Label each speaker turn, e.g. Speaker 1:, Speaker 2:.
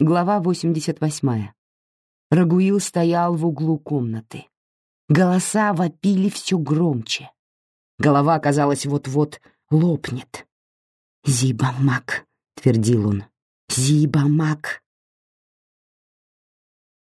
Speaker 1: Глава 88. Рагуил стоял в углу комнаты. Голоса вопили все громче. Голова, казалось, вот-вот лопнет. «Зибамак», — твердил он, — «Зибамак».